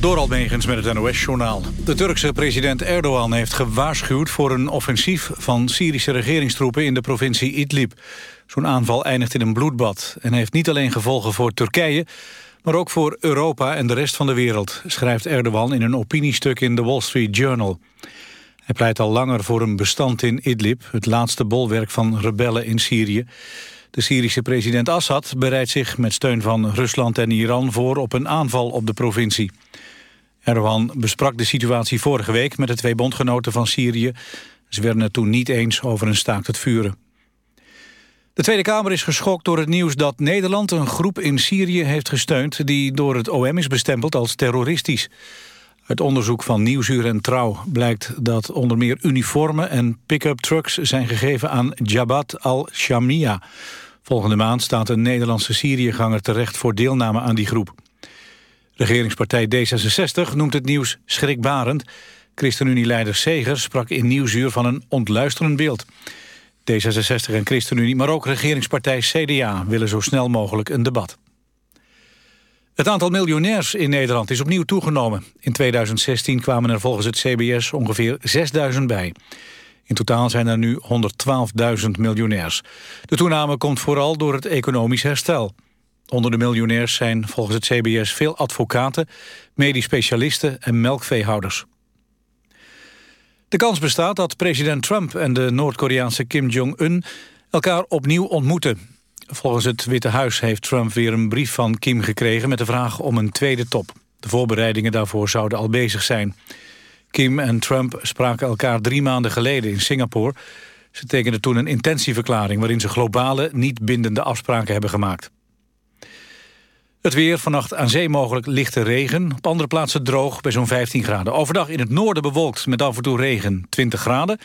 Door Almegens met het NOS-journaal. De Turkse president Erdogan heeft gewaarschuwd voor een offensief van Syrische regeringstroepen in de provincie Idlib. Zo'n aanval eindigt in een bloedbad en heeft niet alleen gevolgen voor Turkije, maar ook voor Europa en de rest van de wereld, schrijft Erdogan in een opiniestuk in de Wall Street Journal. Hij pleit al langer voor een bestand in Idlib, het laatste bolwerk van rebellen in Syrië. De Syrische president Assad bereidt zich met steun van Rusland en Iran voor op een aanval op de provincie. Erdogan besprak de situatie vorige week met de twee bondgenoten van Syrië. Ze werden het toen niet eens over een staakt het vuren. De Tweede Kamer is geschokt door het nieuws dat Nederland een groep in Syrië heeft gesteund die door het OM is bestempeld als terroristisch. Uit onderzoek van Nieuwsuur en Trouw blijkt dat onder meer uniformen en pick-up trucks zijn gegeven aan Jabhat al-Shamia. Volgende maand staat een Nederlandse Syriëganger terecht voor deelname aan die groep. Regeringspartij D66 noemt het nieuws schrikbarend. ChristenUnie-leider Segers sprak in Nieuwsuur van een ontluisterend beeld. D66 en ChristenUnie, maar ook regeringspartij CDA willen zo snel mogelijk een debat. Het aantal miljonairs in Nederland is opnieuw toegenomen. In 2016 kwamen er volgens het CBS ongeveer 6.000 bij. In totaal zijn er nu 112.000 miljonairs. De toename komt vooral door het economisch herstel. Onder de miljonairs zijn volgens het CBS veel advocaten, medisch specialisten en melkveehouders. De kans bestaat dat president Trump en de Noord-Koreaanse Kim Jong-un elkaar opnieuw ontmoeten. Volgens het Witte Huis heeft Trump weer een brief van Kim gekregen... met de vraag om een tweede top. De voorbereidingen daarvoor zouden al bezig zijn. Kim en Trump spraken elkaar drie maanden geleden in Singapore. Ze tekenden toen een intentieverklaring... waarin ze globale, niet bindende afspraken hebben gemaakt. Het weer, vannacht aan zee mogelijk lichte regen. Op andere plaatsen droog bij zo'n 15 graden. Overdag in het noorden bewolkt met af en toe regen 20 graden.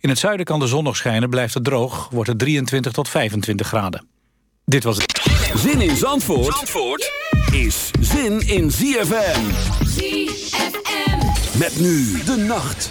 In het zuiden kan de zon nog schijnen, blijft het droog. Wordt het 23 tot 25 graden. Dit was het. Zin in Zandvoort, Zandvoort is zin in ZFM. ZFM. Met nu de nacht.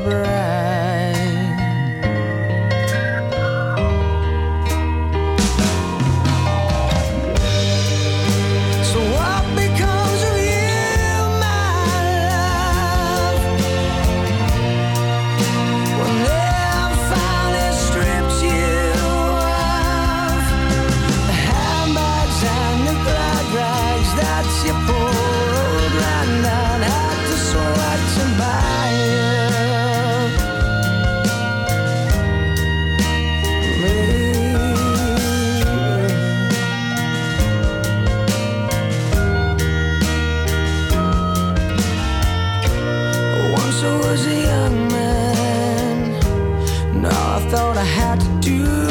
do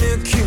milky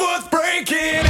worth breaking.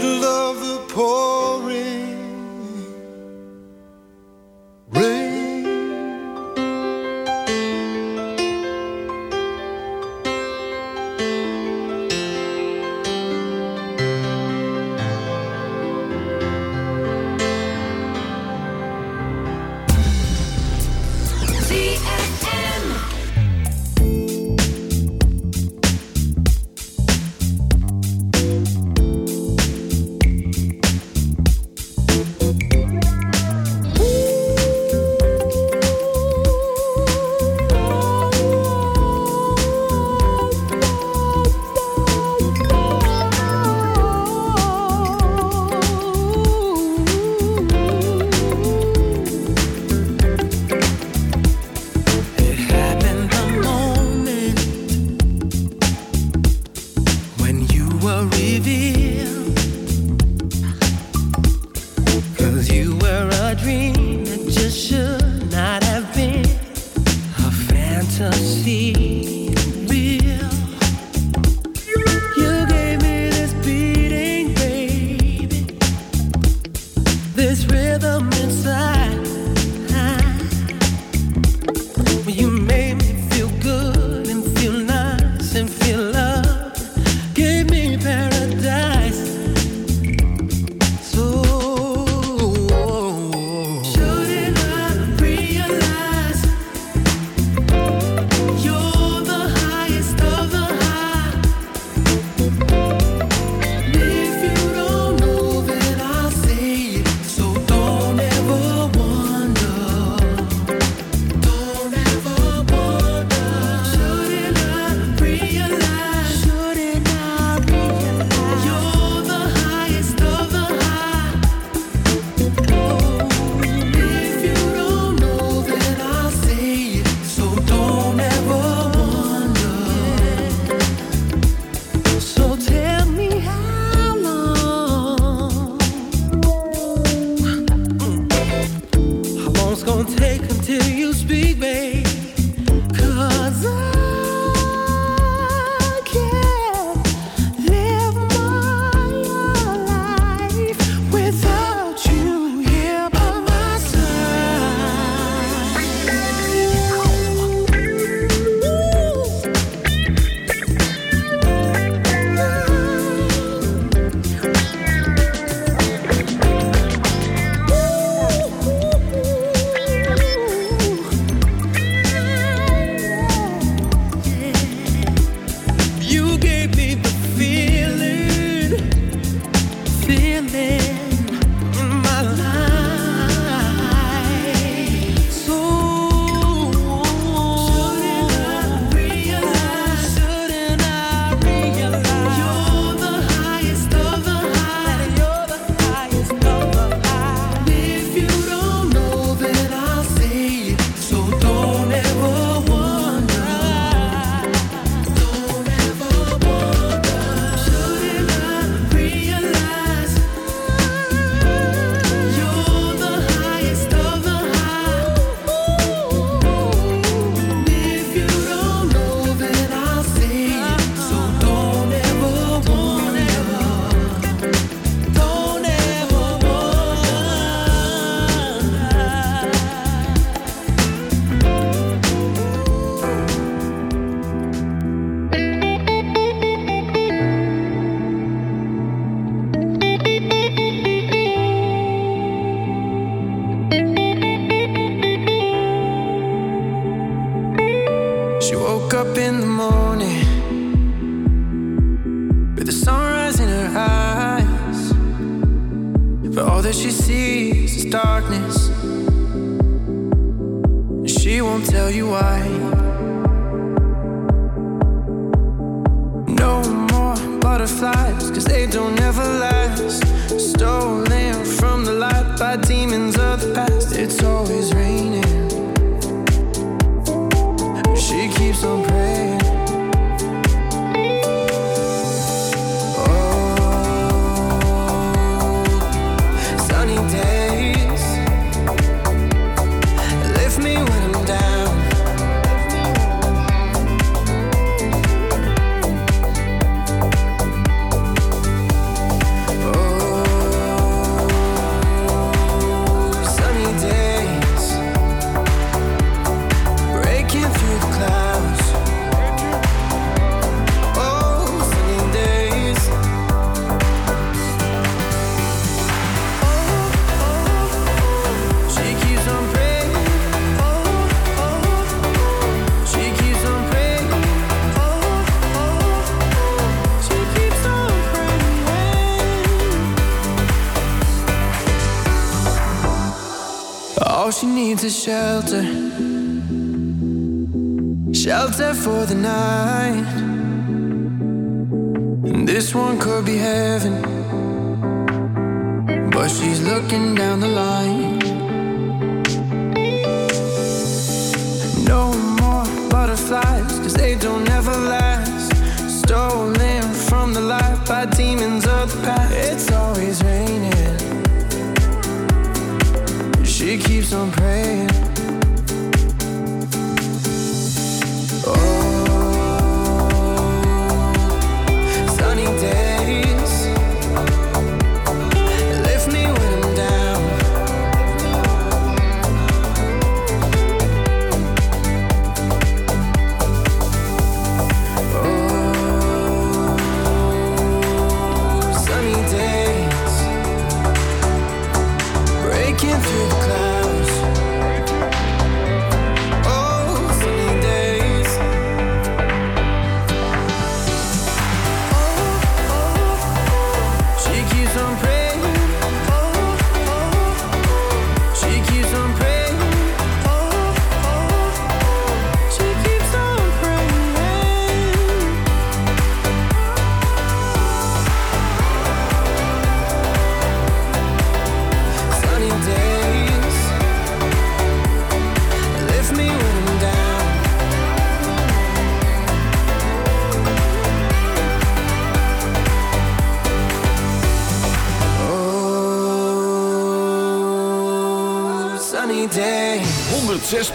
middle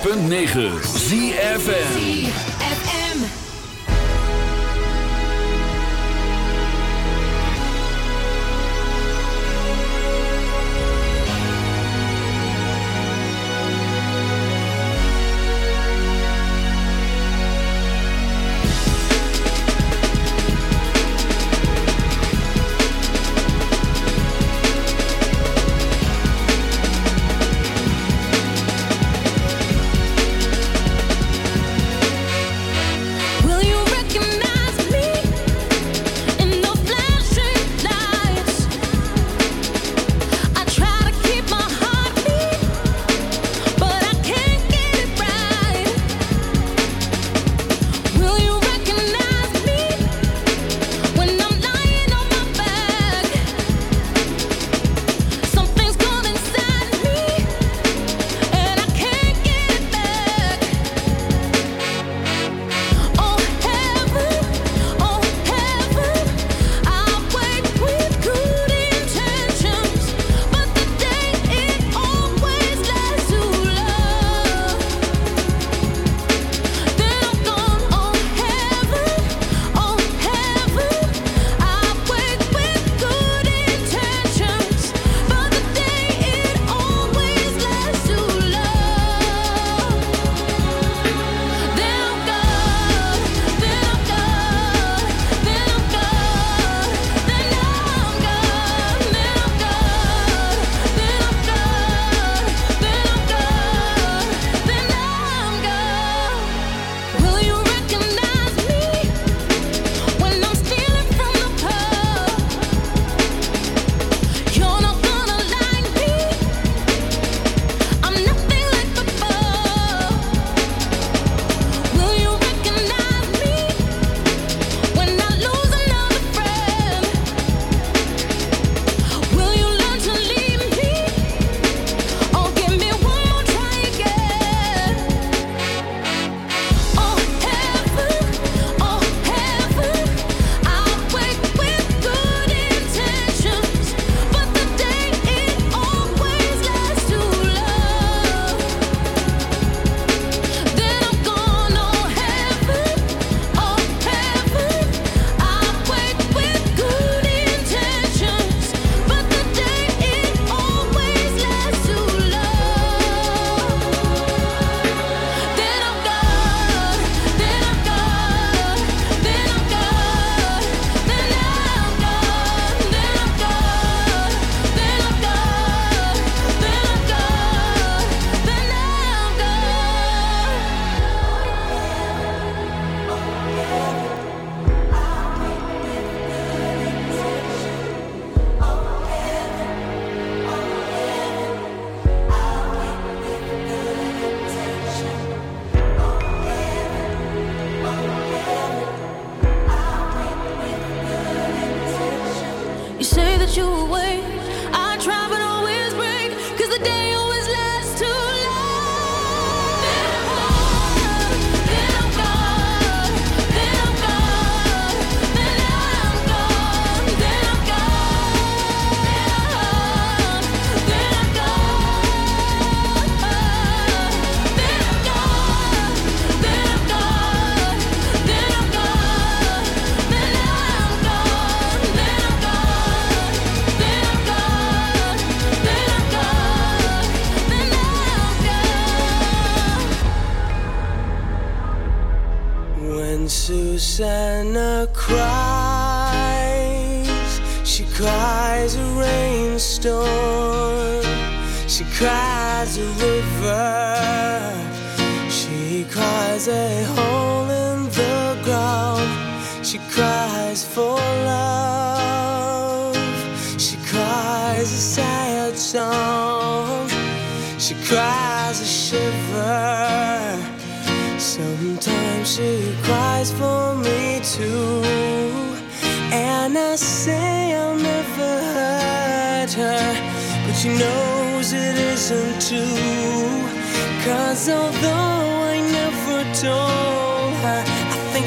106.9 ZFN you were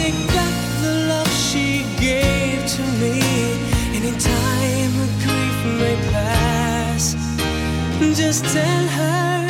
take back the love she gave to me. And in time, her grief may pass. Just tell her.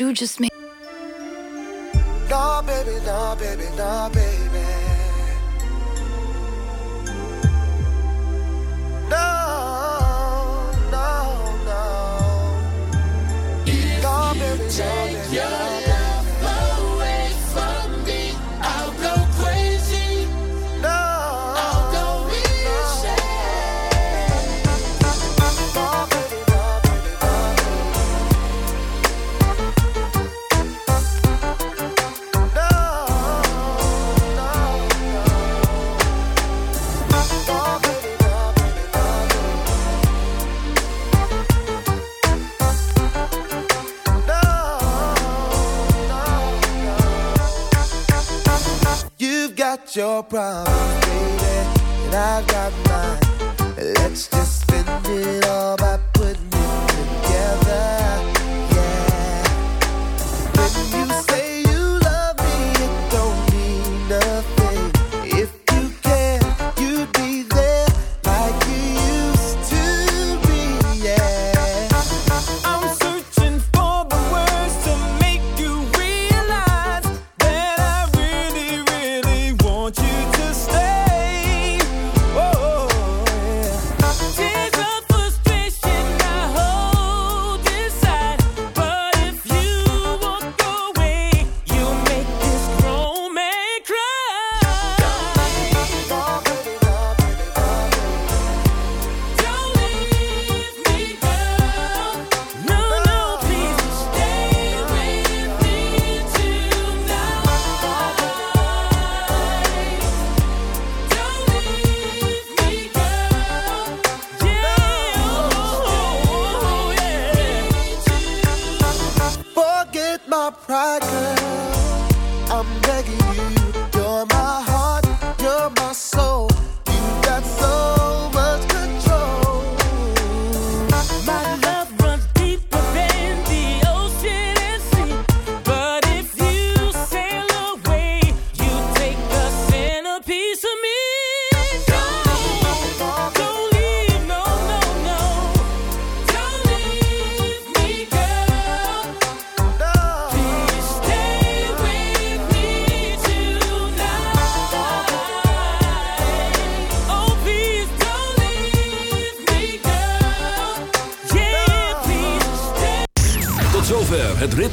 you just made. Nah, baby, nah, baby, nah, baby.